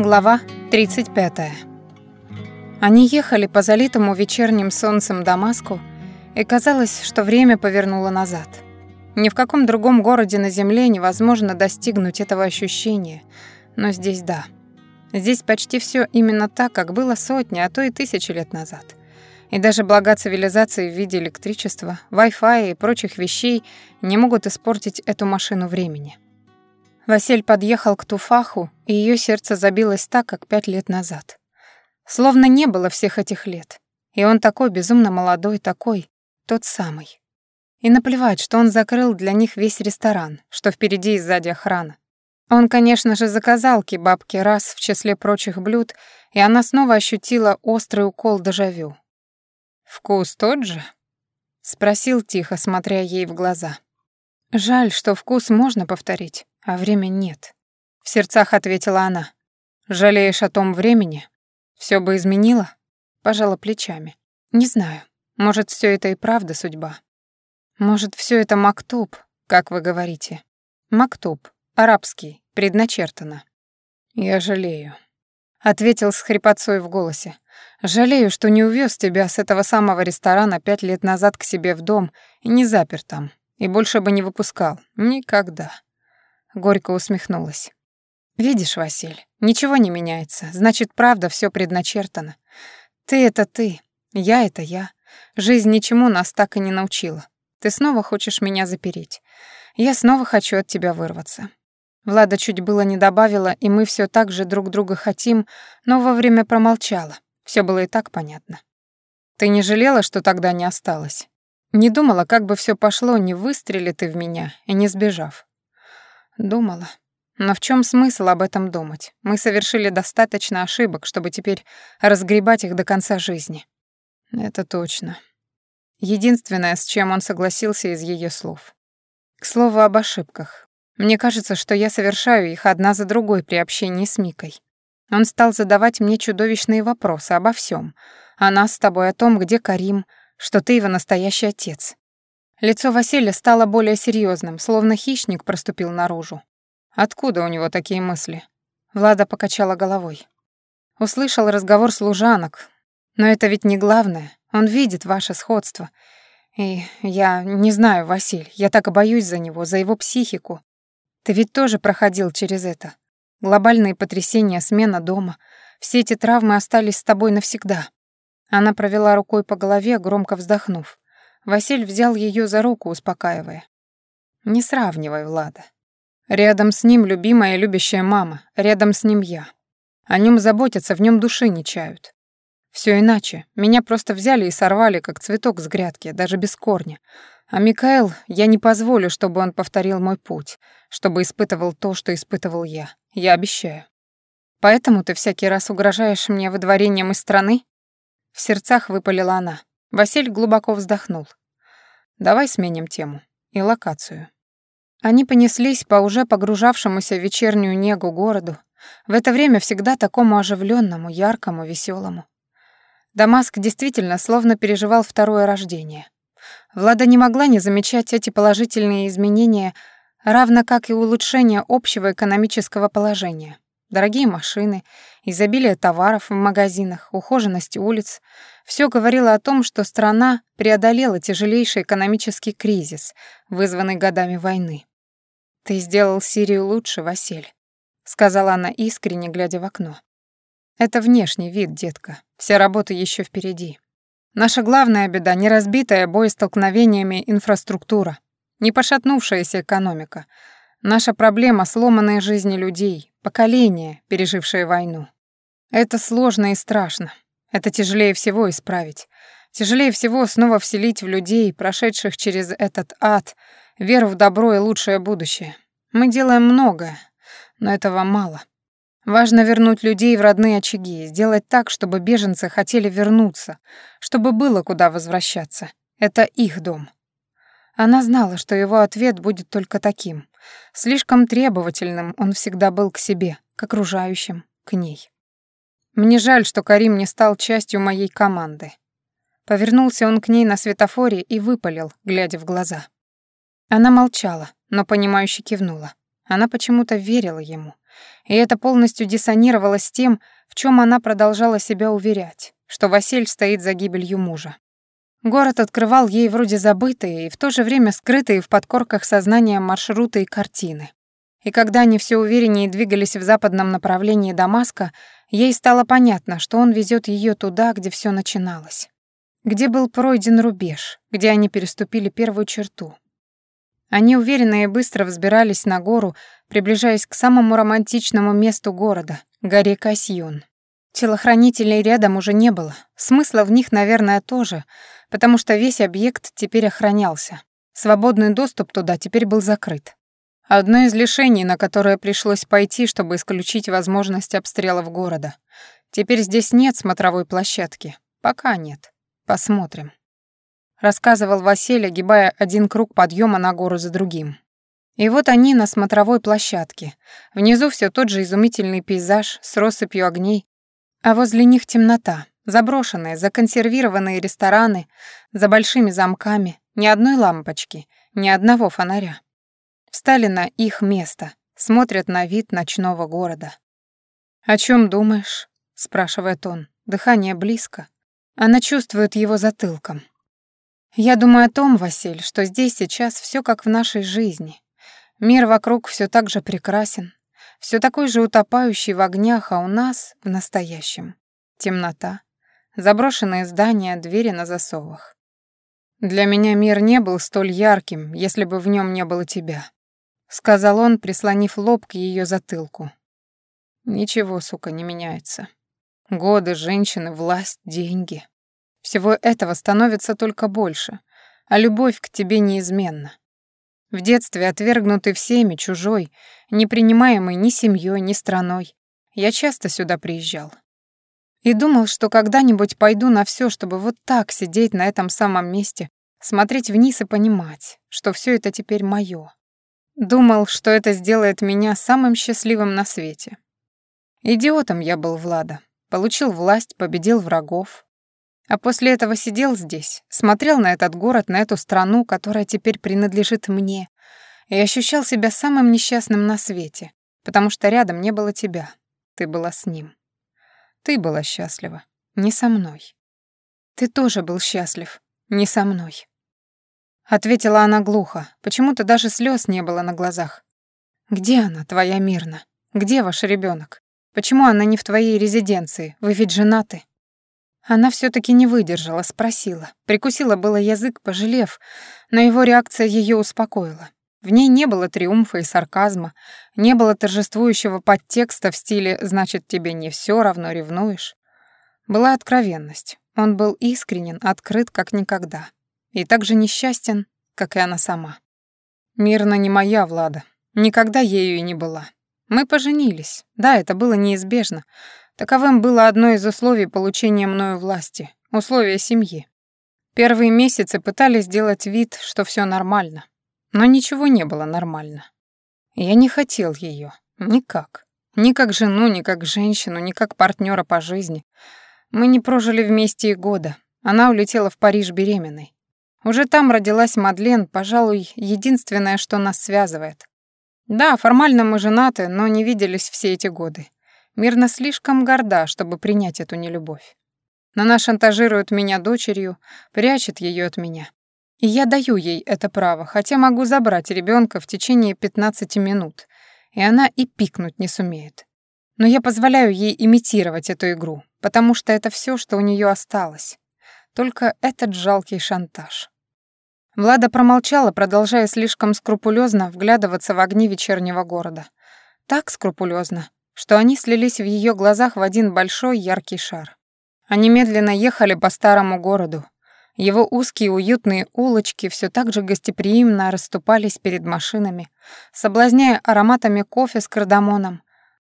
Глава 35. Они ехали по залитому вечерним солнцем Дамаску, и казалось, что время повернуло назад. Ни в каком другом городе на земле невозможно достигнуть этого ощущения, но здесь да. Здесь почти все именно так, как было сотни, а то и тысячи лет назад. И даже блага цивилизации в виде электричества, Wi-Fi и прочих вещей не могут испортить эту машину времени. Василь подъехал к Туфаху, и ее сердце забилось так, как пять лет назад. Словно не было всех этих лет. И он такой безумно молодой, такой, тот самый. И наплевать, что он закрыл для них весь ресторан, что впереди и сзади охрана. Он, конечно же, заказал кебабки раз в числе прочих блюд, и она снова ощутила острый укол дежавю. «Вкус тот же?» — спросил тихо, смотря ей в глаза. «Жаль, что вкус можно повторить, а время нет», — в сердцах ответила она. «Жалеешь о том времени? Все бы изменило?» Пожала плечами. «Не знаю. Может, все это и правда судьба. Может, все это мактуб, как вы говорите. Мактуб, арабский, предначертано». «Я жалею», — ответил с хрипотцой в голосе. Жалею, что не увез тебя с этого самого ресторана пять лет назад к себе в дом и не запер там, и больше бы не выпускал. Никогда. Горько усмехнулась. Видишь, Василь, ничего не меняется. Значит, правда, все предначертано. Ты — это ты, я — это я. Жизнь ничему нас так и не научила. Ты снова хочешь меня запереть. Я снова хочу от тебя вырваться. Влада чуть было не добавила, и мы все так же друг друга хотим, но вовремя промолчала. Все было и так понятно. Ты не жалела, что тогда не осталась? Не думала, как бы все пошло, не выстрели ты в меня и не сбежав. Думала. Но в чем смысл об этом думать? Мы совершили достаточно ошибок, чтобы теперь разгребать их до конца жизни. Это точно. Единственное, с чем он согласился из ее слов. К слову об ошибках. Мне кажется, что я совершаю их одна за другой при общении с Микой. Он стал задавать мне чудовищные вопросы обо всем, О нас с тобой, о том, где Карим, что ты его настоящий отец. Лицо Василия стало более серьезным, словно хищник проступил наружу. Откуда у него такие мысли? Влада покачала головой. Услышал разговор служанок. Но это ведь не главное. Он видит ваше сходство. И я не знаю, Василь, я так боюсь за него, за его психику. Ты ведь тоже проходил через это. Глобальные потрясения, смена дома. Все эти травмы остались с тобой навсегда. Она провела рукой по голове, громко вздохнув. Василь взял ее за руку, успокаивая. «Не сравнивай, Влада. Рядом с ним любимая и любящая мама, рядом с ним я. О нем заботятся, в нем души не чают. Все иначе. Меня просто взяли и сорвали, как цветок с грядки, даже без корня. А Микаэл, я не позволю, чтобы он повторил мой путь, чтобы испытывал то, что испытывал я. Я обещаю. Поэтому ты всякий раз угрожаешь мне выдворением из страны? В сердцах выпалила она. Василь глубоко вздохнул. Давай сменим тему и локацию. Они понеслись по уже погружавшемуся в вечернюю негу городу, в это время всегда такому оживленному, яркому, веселому. Дамаск действительно словно переживал второе рождение. Влада не могла не замечать эти положительные изменения равно как и улучшение общего экономического положения. Дорогие машины, изобилие товаров в магазинах, ухоженность улиц — все говорило о том, что страна преодолела тяжелейший экономический кризис, вызванный годами войны. «Ты сделал Сирию лучше, Василь», — сказала она искренне, глядя в окно. «Это внешний вид, детка. Вся работа еще впереди. Наша главная беда — не разбитая боестолкновениями инфраструктура, не пошатнувшаяся экономика. Наша проблема — сломанные жизни людей, поколения, пережившие войну. Это сложно и страшно. Это тяжелее всего исправить. Тяжелее всего снова вселить в людей, прошедших через этот ад, веру в добро и лучшее будущее. Мы делаем многое, но этого мало. Важно вернуть людей в родные очаги, сделать так, чтобы беженцы хотели вернуться, чтобы было куда возвращаться. Это их дом. Она знала, что его ответ будет только таким. Слишком требовательным он всегда был к себе, к окружающим, к ней. Мне жаль, что Карим не стал частью моей команды. Повернулся он к ней на светофоре и выпалил, глядя в глаза. Она молчала, но понимающе кивнула. Она почему-то верила ему. И это полностью диссонировало с тем, в чем она продолжала себя уверять, что Василь стоит за гибелью мужа. Город открывал ей вроде забытые и в то же время скрытые в подкорках сознания маршруты и картины. И когда они все увереннее двигались в западном направлении Дамаска, ей стало понятно, что он везет ее туда, где все начиналось. Где был пройден рубеж, где они переступили первую черту. Они уверенно и быстро взбирались на гору, приближаясь к самому романтичному месту города — горе Касьюн. Телохранителей рядом уже не было, смысла в них, наверное, тоже, потому что весь объект теперь охранялся. Свободный доступ туда теперь был закрыт. Одно из лишений, на которое пришлось пойти, чтобы исключить возможность обстрелов города. Теперь здесь нет смотровой площадки. Пока нет. Посмотрим. Рассказывал Василий, огибая один круг подъема на гору за другим. И вот они на смотровой площадке. Внизу все тот же изумительный пейзаж с россыпью огней, а возле них темнота, заброшенные, законсервированные рестораны, за большими замками, ни одной лампочки, ни одного фонаря. Встали на их место, смотрят на вид ночного города. «О чем думаешь?» — спрашивает он. Дыхание близко. Она чувствует его затылком. «Я думаю о том, Василь, что здесь сейчас все как в нашей жизни. Мир вокруг все так же прекрасен, все такой же утопающий в огнях, а у нас в настоящем. Темнота, заброшенные здания, двери на засовах. Для меня мир не был столь ярким, если бы в нем не было тебя, сказал он, прислонив лоб к ее затылку. Ничего, сука, не меняется. Годы, женщины, власть, деньги. Всего этого становится только больше, а любовь к тебе неизменна. В детстве отвергнутый всеми, чужой, не принимаемый ни семьей, ни страной, я часто сюда приезжал. И думал, что когда-нибудь пойду на все, чтобы вот так сидеть на этом самом месте, смотреть вниз и понимать, что все это теперь мое. Думал, что это сделает меня самым счастливым на свете. Идиотом я был, Влада. Получил власть, победил врагов, а после этого сидел здесь, смотрел на этот город, на эту страну, которая теперь принадлежит мне, и ощущал себя самым несчастным на свете, потому что рядом не было тебя. Ты была с ним. Ты была счастлива. Не со мной. Ты тоже был счастлив. Не со мной. Ответила она глухо. Почему-то даже слез не было на глазах. Где она, твоя Мирна? Где ваш ребенок? Почему она не в твоей резиденции? Вы ведь женаты. Она все таки не выдержала, спросила. Прикусила было язык, пожалев, но его реакция ее успокоила. В ней не было триумфа и сарказма, не было торжествующего подтекста в стиле «значит, тебе не все равно ревнуешь». Была откровенность. Он был искренен, открыт, как никогда. И так же несчастен, как и она сама. Мирно не моя Влада. Никогда ею и не была. Мы поженились. Да, это было неизбежно. Таковым было одно из условий получения мною власти, условия семьи. Первые месяцы пытались сделать вид, что все нормально, но ничего не было нормально. Я не хотел ее, никак. Ни как жену, ни как женщину, ни как партнера по жизни. Мы не прожили вместе и года. Она улетела в Париж беременной. Уже там родилась Мадлен, пожалуй, единственное, что нас связывает. Да, формально мы женаты, но не виделись все эти годы. Мирна слишком горда, чтобы принять эту нелюбовь. Она шантажирует меня дочерью, прячет ее от меня. И я даю ей это право, хотя могу забрать ребенка в течение 15 минут, и она и пикнуть не сумеет. Но я позволяю ей имитировать эту игру, потому что это все, что у нее осталось. Только этот жалкий шантаж. Влада промолчала, продолжая слишком скрупулезно вглядываться в огни вечернего города. Так скрупулезно, что они слились в ее глазах в один большой яркий шар. Они медленно ехали по старому городу. Его узкие уютные улочки все так же гостеприимно расступались перед машинами, соблазняя ароматами кофе с кардамоном,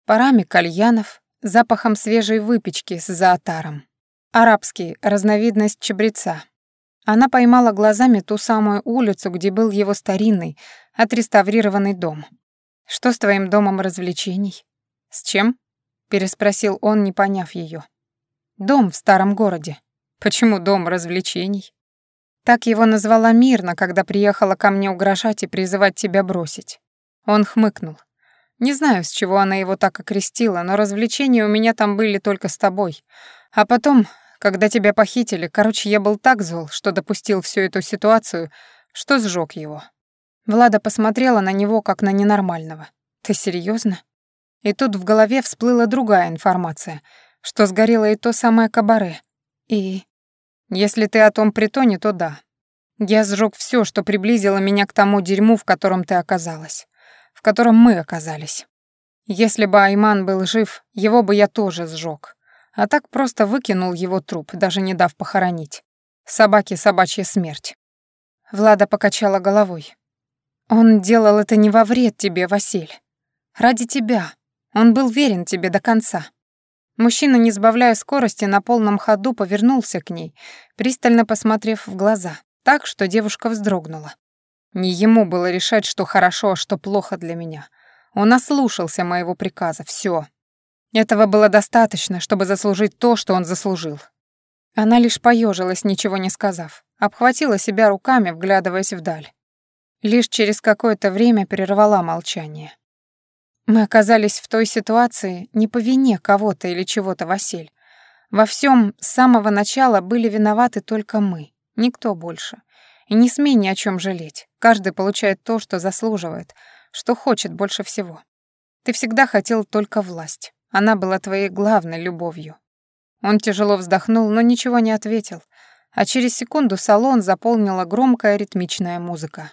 парами кальянов, запахом свежей выпечки с заатаром. Арабский, разновидность чабреца. Она поймала глазами ту самую улицу, где был его старинный, отреставрированный дом. «Что с твоим домом развлечений?» «С чем?» — переспросил он, не поняв ее. «Дом в старом городе. Почему дом развлечений?» Так его назвала мирно, когда приехала ко мне угрожать и призывать тебя бросить. Он хмыкнул. Не знаю, с чего она его так окрестила, но развлечения у меня там были только с тобой. А потом, когда тебя похитили, короче, я был так зол, что допустил всю эту ситуацию, что сжег его. Влада посмотрела на него, как на ненормального. «Ты серьезно? И тут в голове всплыла другая информация, что сгорело и то самое кабаре. И... Если ты о том притоне, то да. Я сжег все, что приблизило меня к тому дерьму, в котором ты оказалась в котором мы оказались. Если бы Айман был жив, его бы я тоже сжег. А так просто выкинул его труп, даже не дав похоронить. Собаке собачья смерть. Влада покачала головой. Он делал это не во вред тебе, Василь. Ради тебя. Он был верен тебе до конца. Мужчина, не сбавляя скорости, на полном ходу повернулся к ней, пристально посмотрев в глаза, так, что девушка вздрогнула. Не ему было решать, что хорошо, а что плохо для меня. Он ослушался моего приказа, все. Этого было достаточно, чтобы заслужить то, что он заслужил. Она лишь поежилась, ничего не сказав, обхватила себя руками, вглядываясь вдаль. Лишь через какое-то время прервала молчание. Мы оказались в той ситуации не по вине кого-то или чего-то, Василь. Во всем с самого начала были виноваты только мы, никто больше. И не смей ни о чем жалеть. Каждый получает то, что заслуживает, что хочет больше всего. Ты всегда хотел только власть. Она была твоей главной любовью. Он тяжело вздохнул, но ничего не ответил, а через секунду салон заполнила громкая ритмичная музыка.